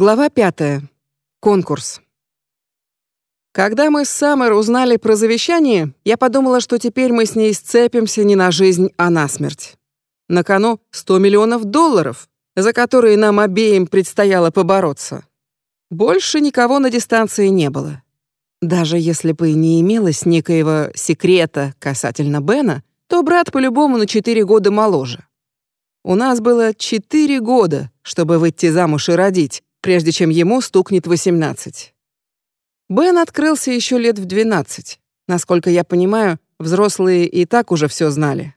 Глава пятая. Конкурс. Когда мы с Саммер узнали про завещание, я подумала, что теперь мы с ней сцепимся не на жизнь, а на смерть. На кону 100 миллионов долларов, за которые нам обеим предстояло побороться. Больше никого на дистанции не было. Даже если бы не имелось некоего секрета касательно Бена, то брат по-любому на 4 года моложе. У нас было 4 года, чтобы выйти замуж и родить, прежде чем ему стукнет 18. Бен открылся еще лет в 12. Насколько я понимаю, взрослые и так уже все знали.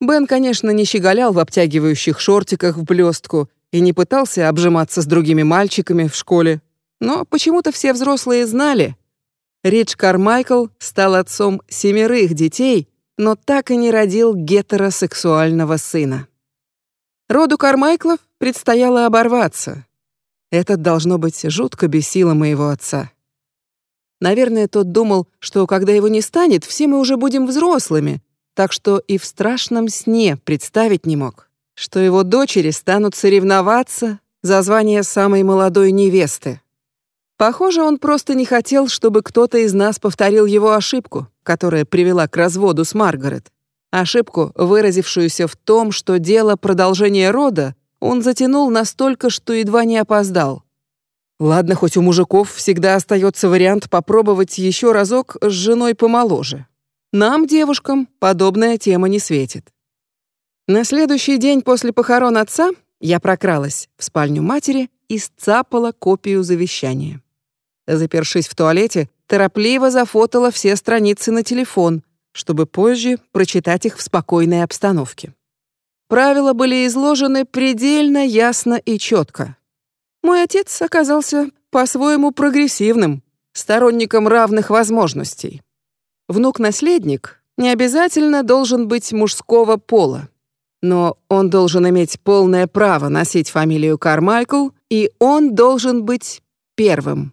Бен, конечно, не щеголял в обтягивающих шортиках в блестку и не пытался обжиматься с другими мальчиками в школе, но почему-то все взрослые знали. Ридж Кармайкл стал отцом семерых детей, но так и не родил гетеросексуального сына. Роду Кармайклов предстояло оборваться, это должно быть жутко бесило моего отца. Наверное, тот думал, что когда его не станет, все мы уже будем взрослыми, так что и в страшном сне представить не мог, что его дочери станут соревноваться за звание самой молодой невесты. Похоже, он просто не хотел, чтобы кто-то из нас повторил его ошибку, которая привела к разводу с Маргарет. Ошибку, выразившуюся в том, что дело продолжения рода он затянул настолько, что едва не опоздал. Ладно, хоть у мужиков всегда остается вариант попробовать еще разок с женой помоложе. Нам, девушкам, подобная тема не светит. На следующий день после похорон отца я прокралась в спальню матери и сцапала копию завещания. Запершись в туалете, торопливо зафотала все страницы на телефон, чтобы позже прочитать их в спокойной обстановке. Правила были изложены предельно ясно и четко. Мой отец оказался по-своему прогрессивным, сторонником равных возможностей. Внук-наследник не обязательно должен быть мужского пола, но он должен иметь полное право носить фамилию Кармайкл, и он должен быть первым.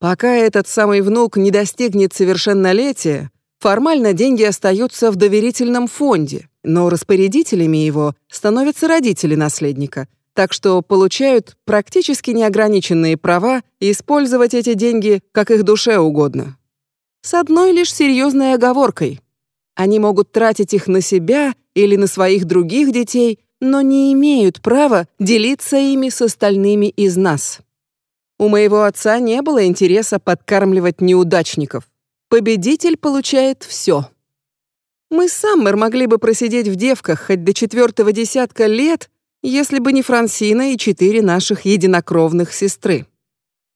Пока этот самый внук не достигнет совершеннолетия, формально деньги остаются в доверительном фонде, но распорядителями его становятся родители наследника, так что получают практически неограниченные права использовать эти деньги как их душе угодно. С одной лишь серьезной оговоркой. Они могут тратить их на себя или на своих других детей, но не имеют права делиться ими с остальными из нас. У моего отца не было интереса подкармливать неудачников. Победитель получает все. Мы с Саммер могли бы просидеть в девках хоть до четвертого десятка лет, если бы не Франсина и четыре наших единокровных сестры.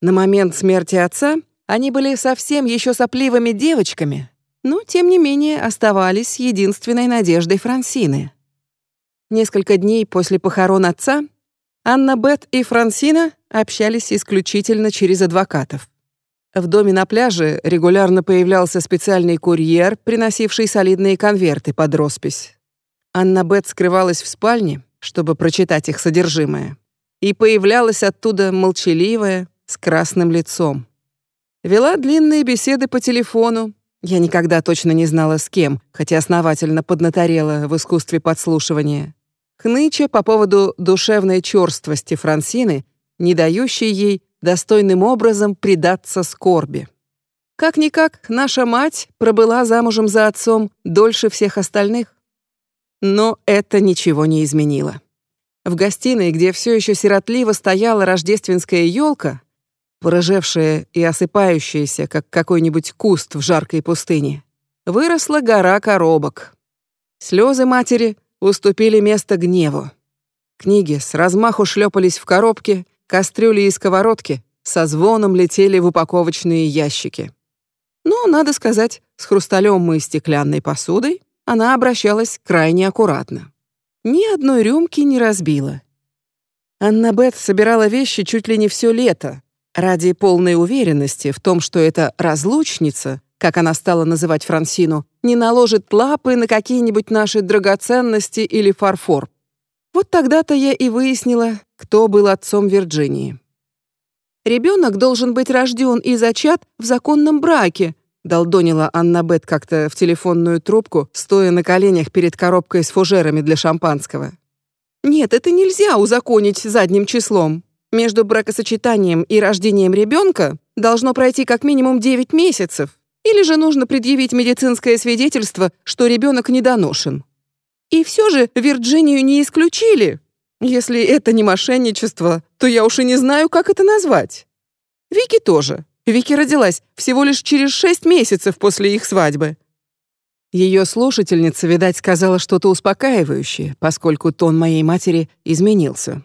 На момент смерти отца они были совсем еще сопливыми девочками, но, тем не менее, оставались единственной надеждой Франсины. Несколько дней после похорон отца Анна Бет и Франсина общались исключительно через адвокатов. В доме на пляже регулярно появлялся специальный курьер, приносивший солидные конверты под роспись. Анна Бет скрывалась в спальне, чтобы прочитать их содержимое, и появлялась оттуда молчаливая, с красным лицом. Вела длинные беседы по телефону. Я никогда точно не знала с кем, хотя основательно поднаторела в искусстве подслушивания. Хныча по поводу душевной черствости Франсины, не дающей ей достойным образом предаться скорби. Как-никак, наша мать пробыла замужем за отцом дольше всех остальных. Но это ничего не изменило. В гостиной, где все еще сиротливо стояла рождественская елка, порыжевшая и осыпающаяся, как какой-нибудь куст в жаркой пустыне, выросла гора коробок. Слезы матери уступили место гневу. Книги с размаху шлепались в коробке, Кастрюли и сковородки со звоном летели в упаковочные ящики. Но, надо сказать, с хрусталем и стеклянной посудой она обращалась крайне аккуратно. Ни одной рюмки не разбила. Аннабет собирала вещи чуть ли не все лето, ради полной уверенности в том, что эта разлучница, как она стала называть Франсину, не наложит лапы на какие-нибудь наши драгоценности или фарфор. Вот тогда-то я и выяснила, кто был отцом Вирджинии. Ребенок должен быть рожден и зачат в законном браке, долдонила Анна Бет как-то в телефонную трубку, стоя на коленях перед коробкой с фужерами для шампанского. Нет, это нельзя узаконить задним числом. Между бракосочетанием и рождением ребенка должно пройти как минимум 9 месяцев, или же нужно предъявить медицинское свидетельство, что ребенок недоношен. И все же Вирджинию не исключили. Если это не мошенничество, то я уж и не знаю, как это назвать. Вики тоже. Вики родилась всего лишь через шесть месяцев после их свадьбы. Ее слушательница, видать, сказала что-то успокаивающее, поскольку тон моей матери изменился.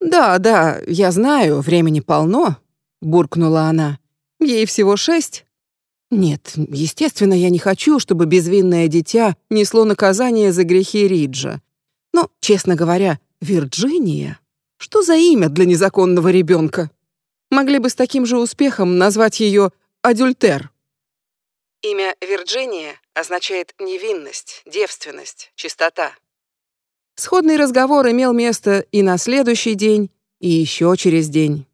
«Да, да, я знаю, времени полно», — буркнула она. «Ей всего шесть». «Нет, естественно, я не хочу, чтобы безвинное дитя несло наказание за грехи Риджа. Но, честно говоря, Вирджиния? Что за имя для незаконного ребенка? Могли бы с таким же успехом назвать ее Адюльтер». Имя Вирджиния означает невинность, девственность, чистота. Сходный разговор имел место и на следующий день, и еще через день.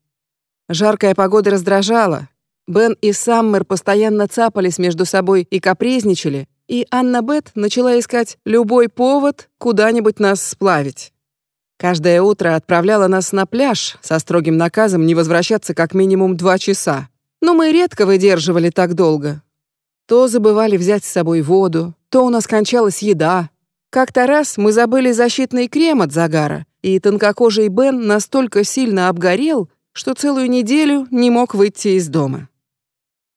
Жаркая погода раздражала. Бен и Саммер постоянно цапались между собой и капризничали, и Анна Бет начала искать любой повод куда-нибудь нас сплавить. Каждое утро отправляла нас на пляж со строгим наказом не возвращаться как минимум два часа. Но мы редко выдерживали так долго. То забывали взять с собой воду, то у нас кончалась еда. Как-то раз мы забыли защитный крем от загара, и тонкокожий Бен настолько сильно обгорел, что целую неделю не мог выйти из дома.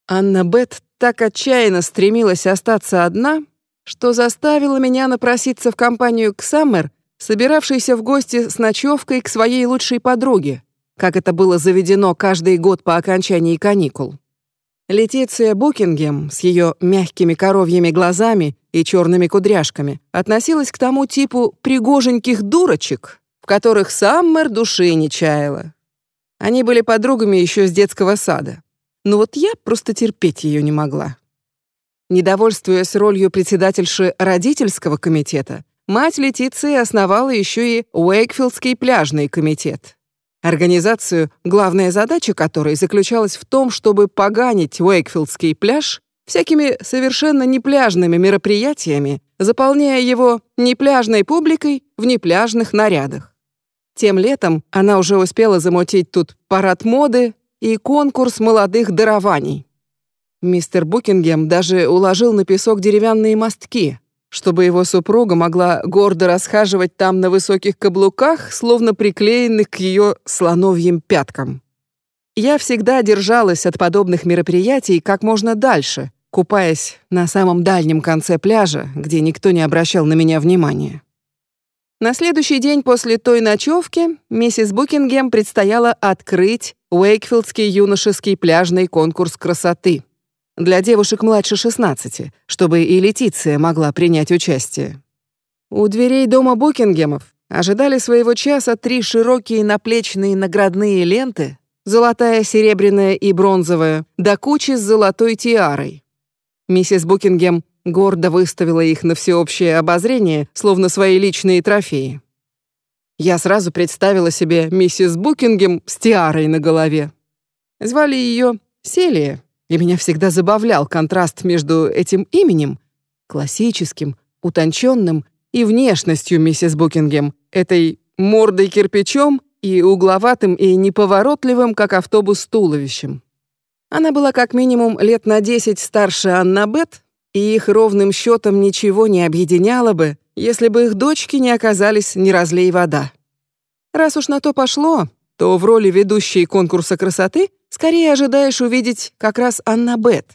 Анна Бет так отчаянно стремилась остаться одна, что заставила меня напроситься в компанию к Саммер, собиравшейся в гости с ночевкой к своей лучшей подруге, как это было заведено каждый год по окончании каникул. Летиция Букингем с ее мягкими коровьими глазами и черными кудряшками относилась к тому типу пригоженьких дурочек, в которых Саммер души не чаяла. Они были подругами еще с детского сада. Но вот я просто терпеть ее не могла. Недовольствуясь ролью председательши родительского комитета, мать Летиции основала еще и Уэйкфилдский пляжный комитет. Организацию, главная задача которой заключалась в том, чтобы поганить Уэйкфилдский пляж всякими совершенно непляжными мероприятиями, заполняя его непляжной публикой в непляжных нарядах. Тем летом она уже успела замутить тут парад моды и конкурс молодых дарований. Мистер Букингем даже уложил на песок деревянные мостки, чтобы его супруга могла гордо расхаживать там на высоких каблуках, словно приклеенных к ее слоновьим пяткам. Я всегда держалась от подобных мероприятий как можно дальше, купаясь на самом дальнем конце пляжа, где никто не обращал на меня внимания. На следующий день после той ночевки миссис Букингем предстояло открыть Уэйкфилдский юношеский пляжный конкурс красоты для девушек младше 16, чтобы и Летиция могла принять участие. У дверей дома Букингемов ожидали своего часа три широкие наплечные наградные ленты, золотая, серебряная и бронзовая, до кучи с золотой тиарой. Миссис Букингем гордо выставила их на всеобщее обозрение, словно свои личные трофеи. Я сразу представила себе миссис Букингем с тиарой на голове. Звали ее Селия, и меня всегда забавлял контраст между этим именем, классическим, утонченным, и внешностью миссис Букингем, этой мордой кирпичом и угловатым и неповоротливым, как автобус, туловищем. Она была как минимум лет на десять старше Анна Бет, и их ровным счетом ничего не объединяло бы, если бы их дочки не оказались не разлей вода. Раз уж на то пошло, то в роли ведущей конкурса красоты скорее ожидаешь увидеть как раз Анна Бет,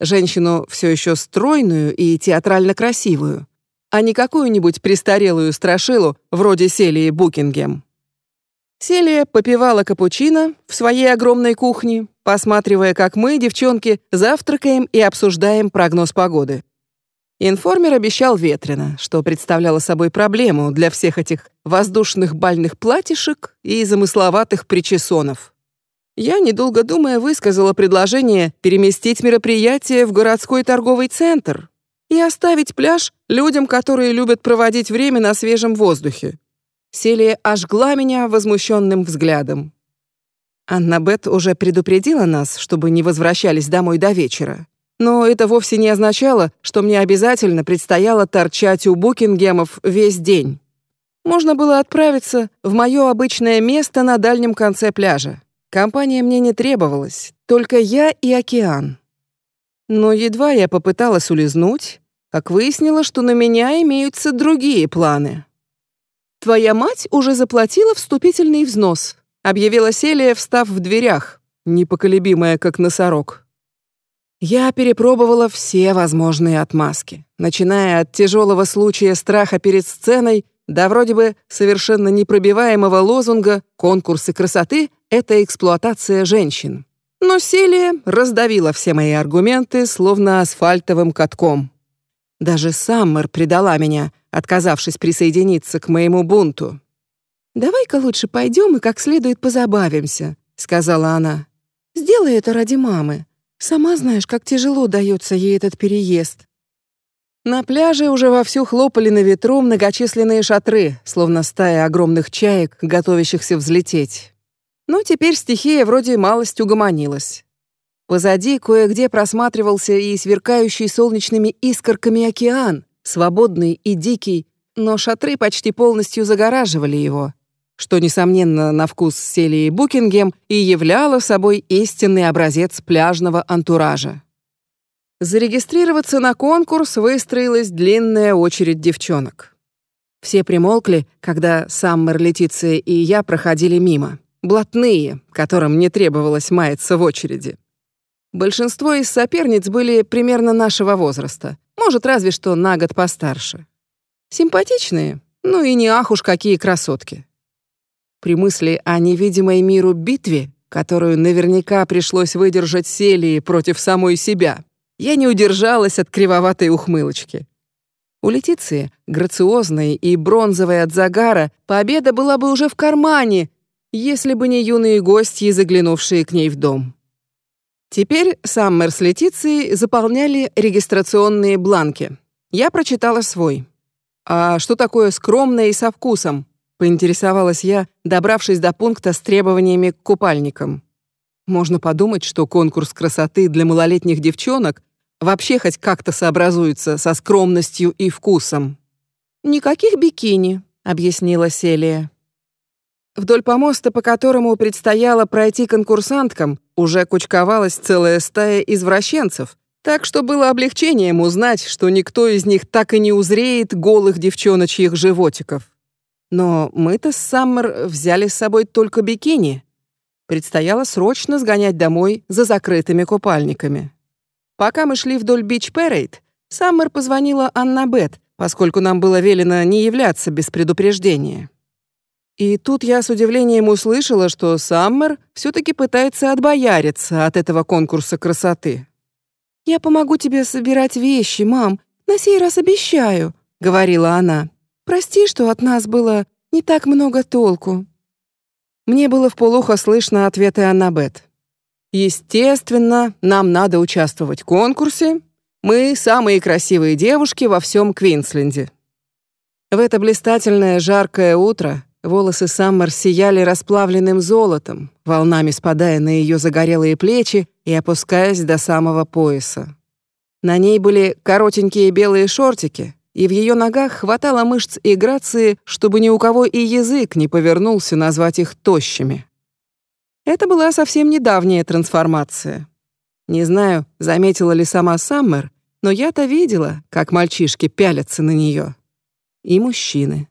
женщину все еще стройную и театрально красивую, а не какую-нибудь престарелую страшилу вроде Селии Букингем. Селия попивала капучино в своей огромной кухне, посматривая, как мы, девчонки, завтракаем и обсуждаем прогноз погоды. Информер обещал ветрено, что представляло собой проблему для всех этих воздушных бальных платьишек и замысловатых причесонов. Я, недолго думая, высказала предложение переместить мероприятие в городской торговый центр и оставить пляж людям, которые любят проводить время на свежем воздухе. Селия ожгла меня возмущенным взглядом. Анна Бет уже предупредила нас, чтобы не возвращались домой до вечера. Но это вовсе не означало, что мне обязательно предстояло торчать у Букингемов весь день. можно было отправиться в мое обычное место на дальнем конце пляжа. Компания мне не требовалась, только я и океан. Но едва я попыталась улизнуть, как выяснила, что на меня имеются другие планы. «Твоя мать уже заплатила вступительный взнос», объявила Селия, встав в дверях, непоколебимая, как носорог. Я перепробовала все возможные отмазки, начиная от тяжелого случая страха перед сценой до вроде бы совершенно непробиваемого лозунга «Конкурсы красоты — это эксплуатация женщин». Но Селия раздавила все мои аргументы, словно асфальтовым катком. Даже Саммер предала меня, отказавшись присоединиться к моему бунту. «Давай-ка лучше пойдем и как следует позабавимся», — сказала она. «Сделай это ради мамы. Сама знаешь, как тяжело дается ей этот переезд». На пляже уже вовсю хлопали на ветру многочисленные шатры, словно стая огромных чаек, готовящихся взлететь. Но теперь стихия вроде малость угомонилась. Позади кое-где просматривался и сверкающий солнечными искорками океан, свободный и дикий, но шатры почти полностью загораживали его, что, несомненно, на вкус Селии Букингем и являло собой истинный образец пляжного антуража. Зарегистрироваться на конкурс выстроилась длинная очередь девчонок. Все примолкли, когда Саммер, Летиция и я проходили мимо. Блатные, которым не требовалось маяться в очереди. Большинство из соперниц были примерно нашего возраста, может, разве что на год постарше. Симпатичные, ну и не ах уж какие красотки. При мысли о невидимой миру битве, которую наверняка пришлось выдержать Селии против самой себя, я не удержалась от кривоватой ухмылочки. У Летиции, грациозной и бронзовой от загара, победа была бы уже в кармане, если бы не юные гости, заглянувшие к ней в дом. Теперь Саммер с Летицией заполняли регистрационные бланки. Я прочитала свой. «А что такое скромное и со вкусом?» — поинтересовалась я, добравшись до пункта с требованиями к купальникам. Можно подумать, что конкурс красоты для малолетних девчонок вообще хоть как-то сообразуется со скромностью и вкусом. «Никаких бикини», — объяснила Селия. Вдоль помоста, по которому предстояло пройти конкурсанткам, уже кучковалась целая стая извращенцев, так что было облегчением узнать, что никто из них так и не узреет голых девчоночьих животиков. Но мы-то с Саммер взяли с собой только бикини. Предстояло срочно сгонять домой за закрытыми купальниками. Пока мы шли вдоль бич-перейд, Саммер позвонила Аннабет, поскольку нам было велено не являться без предупреждения. И тут я с удивлением услышала, что Саммер все-таки пытается отбояриться от этого конкурса красоты. «Я помогу тебе собирать вещи, мам, на сей раз обещаю», — говорила она. «Прости, что от нас было не так много толку». Мне было вполуха слышно ответы Аннабет. «Естественно, нам надо участвовать в конкурсе. Мы самые красивые девушки во всем Квинсленде». В это блистательное жаркое утро Волосы Саммер сияли расплавленным золотом, волнами спадая на ее загорелые плечи и опускаясь до самого пояса. На ней были коротенькие белые шортики, и в ее ногах хватало мышц и грации, чтобы ни у кого и язык не повернулся назвать их тощими. Это была совсем недавняя трансформация. Не знаю, заметила ли сама Саммер, но я-то видела, как мальчишки пялятся на нее. И мужчины.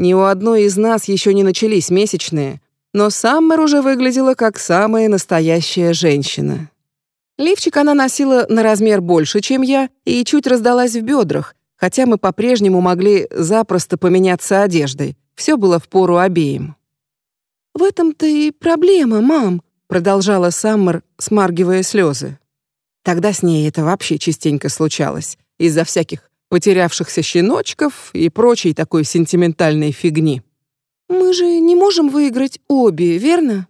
Ни у одной из нас еще не начались месячные, но Саммер уже выглядела как самая настоящая женщина. Лифчик она носила на размер больше, чем я, и чуть раздалась в бедрах, хотя мы по-прежнему могли запросто поменяться одеждой. Все было в пору обеим. «В этом-то и проблема, мам», — продолжала Саммер, смаргивая слезы. Тогда с ней это вообще частенько случалось, из-за всяких потерявшихся щеночков и прочей такой сентиментальной фигни. «Мы же не можем выиграть обе, верно?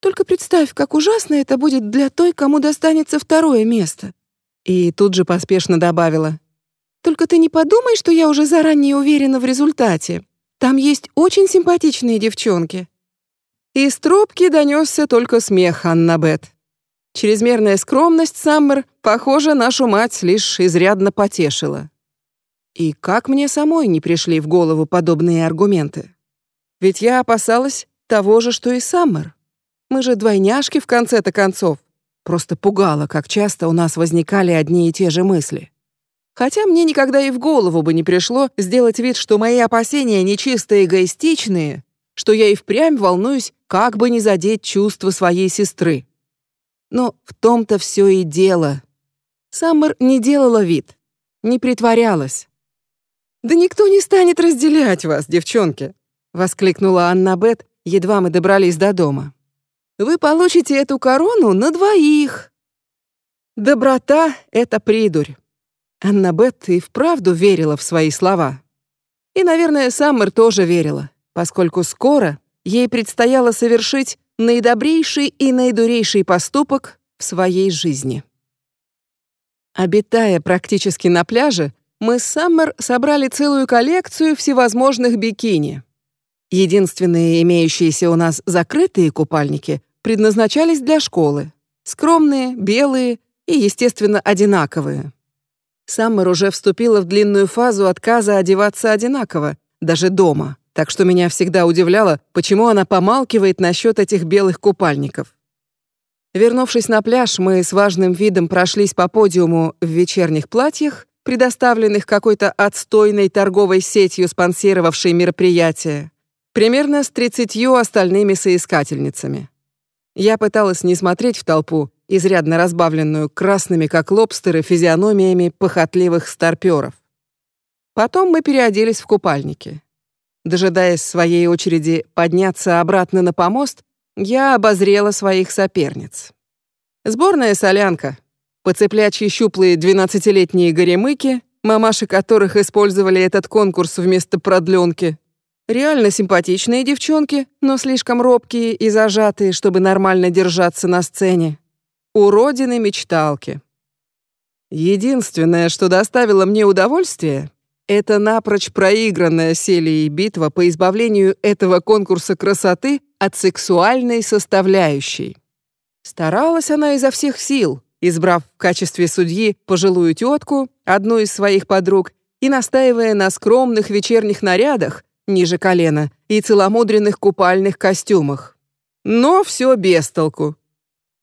Только представь, как ужасно это будет для той, кому достанется второе место». И тут же поспешно добавила. «Только ты не подумай, что я уже заранее уверена в результате. Там есть очень симпатичные девчонки». Из трубки донесся только смех Аннабет. Чрезмерная скромность Саммер, похоже, нашу мать лишь изрядно потешила. И как мне самой не пришли в голову подобные аргументы? Ведь я опасалась того же, что и Саммер. Мы же двойняшки в конце-то концов. Просто пугало, как часто у нас возникали одни и те же мысли. Хотя мне никогда и в голову бы не пришло сделать вид, что мои опасения нечисто эгоистичные, что я и впрямь волнуюсь, как бы не задеть чувства своей сестры. Но в том-то все и дело. Саммер не делала вид, не притворялась. «Да никто не станет разделять вас, девчонки!» — воскликнула Анна Бет, едва мы добрались до дома. «Вы получите эту корону на двоих!» Доброта — это придурь. Анна Бет и вправду верила в свои слова. И, наверное, Саммер тоже верила, поскольку скоро ей предстояло совершить наидобрейший и наидурейший поступок в своей жизни. Обитая практически на пляже, мы с Саммер собрали целую коллекцию всевозможных бикини. Единственные имеющиеся у нас закрытые купальники предназначались для школы. Скромные, белые и, естественно, одинаковые. Саммер уже вступила в длинную фазу отказа одеваться одинаково, даже дома, так что меня всегда удивляло, почему она помалкивает насчет этих белых купальников. Вернувшись на пляж, мы с важным видом прошлись по подиуму в вечерних платьях предоставленных какой-то отстойной торговой сетью, спонсировавшей мероприятие, примерно с 30 остальными соискательницами. Я пыталась не смотреть в толпу, изрядно разбавленную красными, как лобстеры, физиономиями похотливых старпёров. Потом мы переоделись в купальники. Дожидаясь своей очереди подняться обратно на помост, я обозрела своих соперниц. Сборная солянка, Поцеплячьи щуплые двенадцатилетние горемыки, мамаши которых использовали этот конкурс вместо продленки. Реально симпатичные девчонки, но слишком робкие и зажатые, чтобы нормально держаться на сцене. Уродины-мечталки. Единственное, что доставило мне удовольствие, это напрочь проигранная Селией битва по избавлению этого конкурса красоты от сексуальной составляющей. Старалась она изо всех сил, избрав в качестве судьи пожилую тетку, одну из своих подруг, и настаивая на скромных вечерних нарядах ниже колена и целомудренных купальных костюмах. Но все без толку.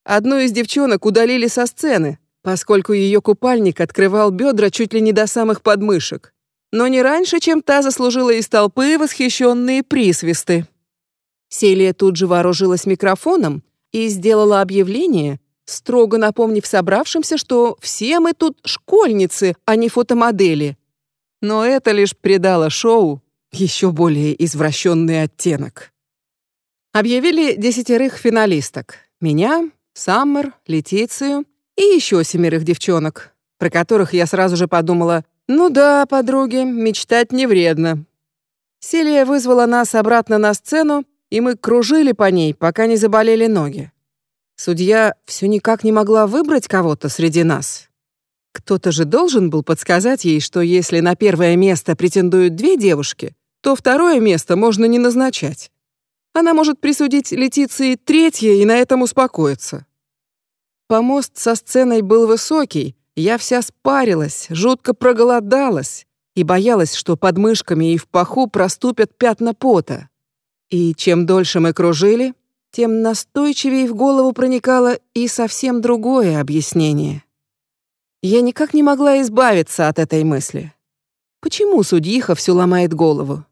Одну из девчонок удалили со сцены, поскольку ее купальник открывал бедра чуть ли не до самых подмышек. Но не раньше, чем та заслужила из толпы восхищенные присвисты. Селия тут же вооружилась микрофоном и сделала объявление, строго напомнив собравшимся, что все мы тут школьницы, а не фотомодели. Но это лишь придало шоу еще более извращенный оттенок. Объявили десятерых финалисток. Меня, Саммер, Летицию и еще семерых девчонок, про которых я сразу же подумала, ну да, подруги, мечтать не вредно. Селия вызвала нас обратно на сцену, и мы кружили по ней, пока не заболели ноги. Судья все никак не могла выбрать кого-то среди нас. Кто-то же должен был подсказать ей, что если на первое место претендуют две девушки, то второе место можно не назначать. Она может присудить Летиции третье и на этом успокоиться. Помост со сценой был высокий, я вся спарилась, жутко проголодалась и боялась, что под мышками и в паху проступят пятна пота. И чем дольше мы кружили, тем настойчивее в голову проникало и совсем другое объяснение. Я никак не могла избавиться от этой мысли. Почему судьиха все ломает голову?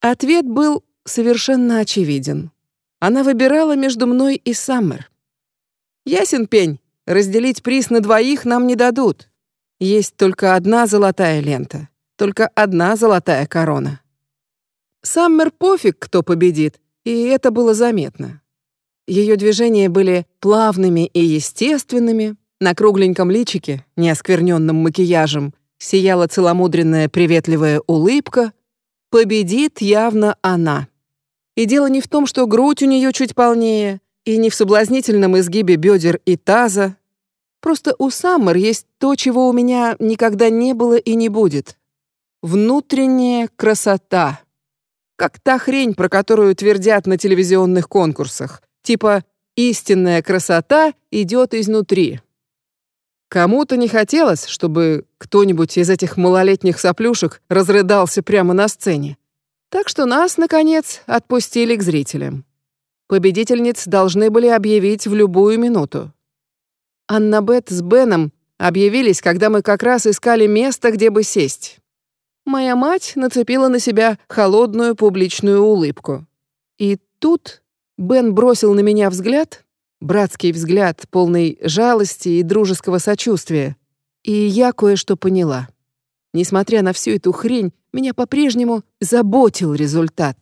Ответ был совершенно очевиден. Она выбирала между мной и Саммер. Ясен пень, разделить приз на двоих нам не дадут. Есть только одна золотая лента, только одна золотая корона. Саммер пофиг, кто победит, и это было заметно. Ее движения были плавными и естественными. На кругленьком личике, не оскверненном макияжем, сияла целомудренная приветливая улыбка. Победит явно она. И дело не в том, что грудь у нее чуть полнее, и не в соблазнительном изгибе бедер и таза. Просто у Саммер есть то, чего у меня никогда не было и не будет. Внутренняя красота. Как та хрень, про которую твердят на телевизионных конкурсах. Типа «истинная красота идет изнутри». Кому-то не хотелось, чтобы кто-нибудь из этих малолетних соплюшек разрыдался прямо на сцене. Так что нас, наконец, отпустили к зрителям. Победительниц должны были объявить в любую минуту. Аннабет с Беном объявились, когда мы как раз искали место, где бы сесть. Моя мать нацепила на себя холодную публичную улыбку. И тут Бен бросил на меня взгляд, братский взгляд, полный жалости и дружеского сочувствия, и я кое-что поняла. Несмотря на всю эту хрень, меня по-прежнему заботил результат.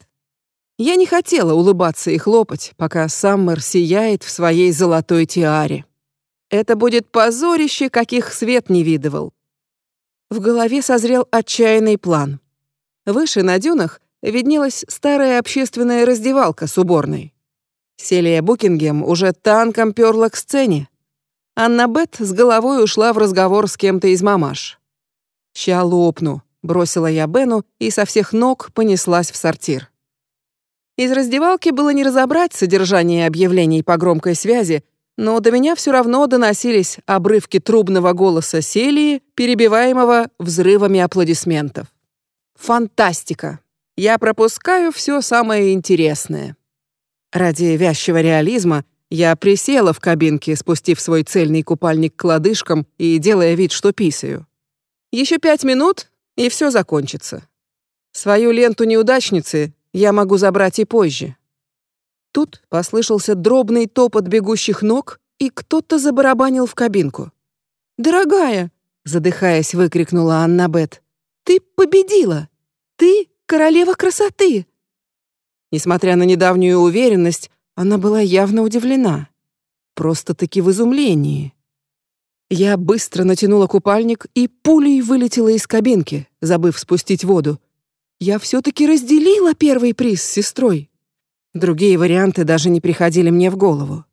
Я не хотела улыбаться и хлопать, пока Саммер сияет в своей золотой тиаре. Это будет позорище, каких свет не видывал. В голове созрел отчаянный план. Выше на дюнах виднелась старая общественная раздевалка с уборной. Селия Букингем уже танком перла к сцене. Анна Бет с головой ушла в разговор с кем-то из мамаш. «Ща лопну», — бросила я Бену и со всех ног понеслась в сортир. Из раздевалки было не разобрать содержание объявлений по громкой связи, но до меня все равно доносились обрывки трубного голоса Селии, перебиваемого взрывами аплодисментов. Фантастика! Я пропускаю все самое интересное. Ради вязчего реализма я присела в кабинке, спустив свой цельный купальник к лодыжкам и делая вид, что писаю. Еще пять минут, и все закончится. Свою ленту неудачницы я могу забрать и позже. Тут послышался дробный топот бегущих ног, и кто-то забарабанил в кабинку. «Дорогая!» — задыхаясь, выкрикнула Анна Бет. «Ты победила! Ты королева красоты!» Несмотря на недавнюю уверенность, она была явно удивлена. Просто-таки в изумлении. Я быстро натянула купальник и пулей вылетела из кабинки, забыв спустить воду. Я все-таки разделила первый приз с сестрой. Другие варианты даже не приходили мне в голову.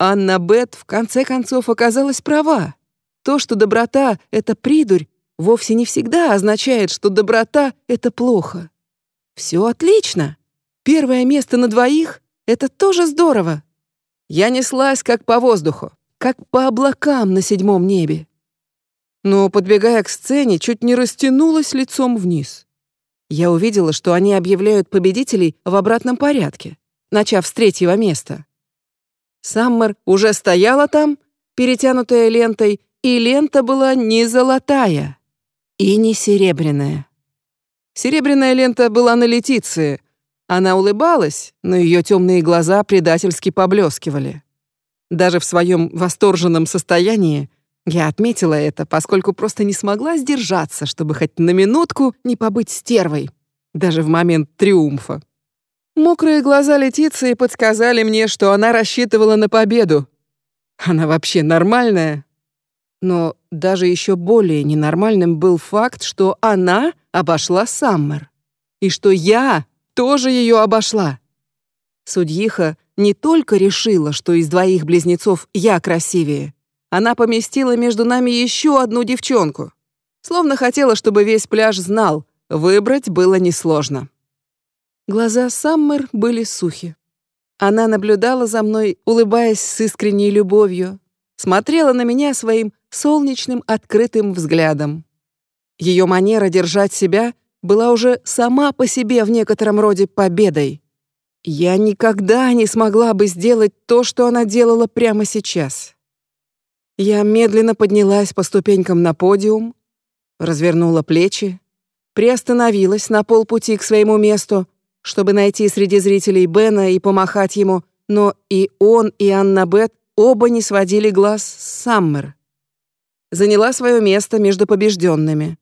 Анна Бет в конце концов оказалась права. То, что доброта — это придурь, вовсе не всегда означает, что доброта — это плохо. Все отлично. Первое место на двоих — это тоже здорово. Я неслась как по воздуху, как по облакам на седьмом небе. Но, подбегая к сцене, чуть не растянулась лицом вниз. Я увидела, что они объявляют победителей в обратном порядке, начав с третьего места. Саммер уже стояла там, перетянутая лентой, и лента была не золотая и не серебряная. Серебряная лента была на Летиции. Она улыбалась, но ее темные глаза предательски поблескивали. Даже в своем восторженном состоянии я отметила это, поскольку просто не смогла сдержаться, чтобы хоть на минутку не побыть стервой, даже в момент триумфа. Мокрые глаза Летиции подсказали мне, что она рассчитывала на победу. Она вообще нормальная. Но даже еще более ненормальным был факт, что она обошла Саммер. И что я тоже ее обошла. Судьиха не только решила, что из двоих близнецов я красивее, она поместила между нами еще одну девчонку. Словно хотела, чтобы весь пляж знал, выбрать было несложно. Глаза Саммер были сухи. Она наблюдала за мной, улыбаясь с искренней любовью, смотрела на меня своим солнечным открытым взглядом. Ее манера держать себя была уже сама по себе в некотором роде победой. Я никогда не смогла бы сделать то, что она делала прямо сейчас. Я медленно поднялась по ступенькам на подиум, развернула плечи, приостановилась на полпути к своему месту, чтобы найти среди зрителей Бена и помахать ему, но и он, и Анна Бет оба не сводили глаз с Саммер. Заняла свое место между побежденными.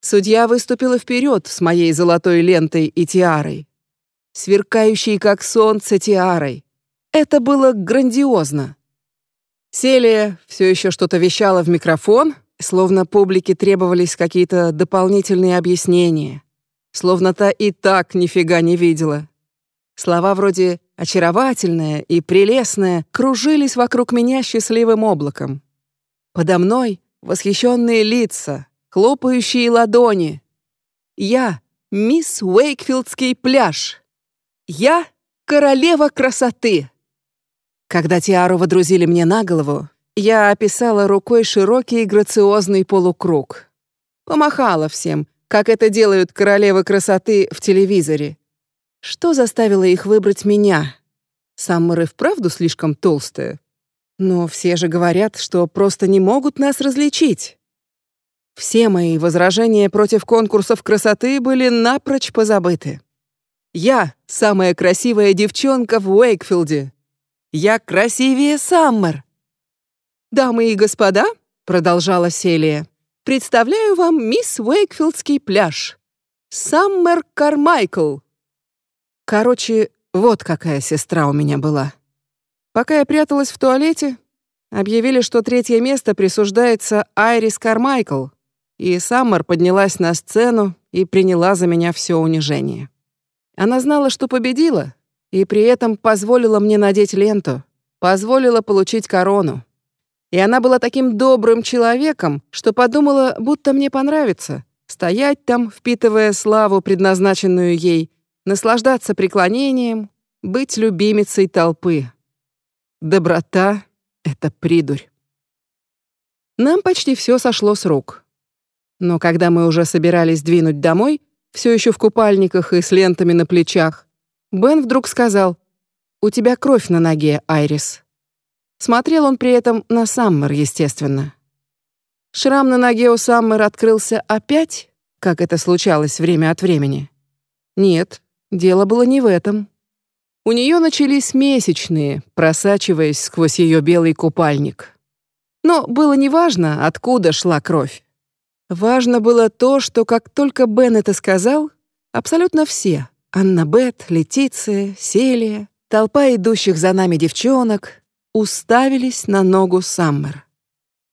Судья выступила вперед с моей золотой лентой и тиарой. Сверкающей, как солнце, тиарой. Это было грандиозно. Селия все еще что-то вещала в микрофон, словно публике требовались какие-то дополнительные объяснения. Словно та и так нифига не видела. Слова вроде «очаровательная» и «прелестная» кружились вокруг меня счастливым облаком. Подо мной восхищенные лица, хлопающие ладони. Я — мисс Уэйкфилдский пляж. Я — королева красоты. Когда тиару водрузили мне на голову, Я описала рукой широкий грациозный полукруг. Помахала всем, как это делают королевы красоты в телевизоре. Что заставило их выбрать меня? Саммер и вправду слишком толстая. Но все же говорят, что просто не могут нас различить. Все мои возражения против конкурсов красоты были напрочь позабыты. Я — самая красивая девчонка в Уэйкфилде. Я красивее Саммер. «Дамы и господа», — продолжала Селия, «представляю вам мисс Уэйкфилдский пляж. Саммер Кармайкл». Короче, вот какая сестра у меня была. Пока я пряталась в туалете, объявили, что третье место присуждается Айрис Кармайкл, и Саммер поднялась на сцену и приняла за меня все унижение. Она знала, что победила, и при этом позволила мне надеть ленту, позволила получить корону. И она была таким добрым человеком, что подумала, будто мне понравится стоять там, впитывая славу, предназначенную ей, наслаждаться преклонением, быть любимицей толпы. Доброта — это придурь. Нам почти все сошло с рук. Но когда мы уже собирались двинуть домой, все еще в купальниках и с лентами на плечах, Бен вдруг сказал, «У тебя кровь на ноге, Айрис». Смотрел он при этом на Саммер, естественно. Шрам на ноге у Саммер открылся опять, как это случалось время от времени. Нет, дело было не в этом. У нее начались месячные, просачиваясь сквозь ее белый купальник. Но было неважно, откуда шла кровь. Важно было то, что как только Бен это сказал, абсолютно все — Анна Бет, Летиция, Селия, толпа идущих за нами девчонок — уставились на ногу Саммер.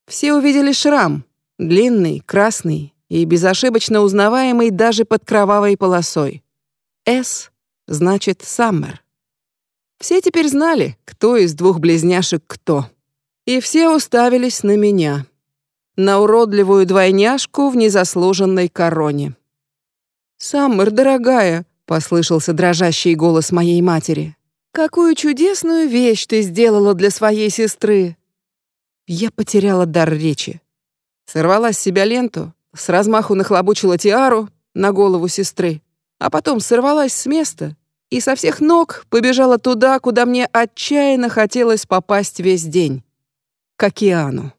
Все увидели шрам, длинный, красный и безошибочно узнаваемый даже под кровавой полосой. «С» значит «Саммер». Все теперь знали, кто из двух близняшек кто. И все уставились на меня. На уродливую двойняшку в незаслуженной короне. «Саммер, дорогая», — послышался дрожащий голос моей матери, «какую чудесную вещь ты сделала для своей сестры!» Я потеряла дар речи. Сорвала с себя ленту, с размаху нахлобучила тиару на голову сестры, а потом сорвалась с места и со всех ног побежала туда, куда мне отчаянно хотелось попасть весь день. К океану.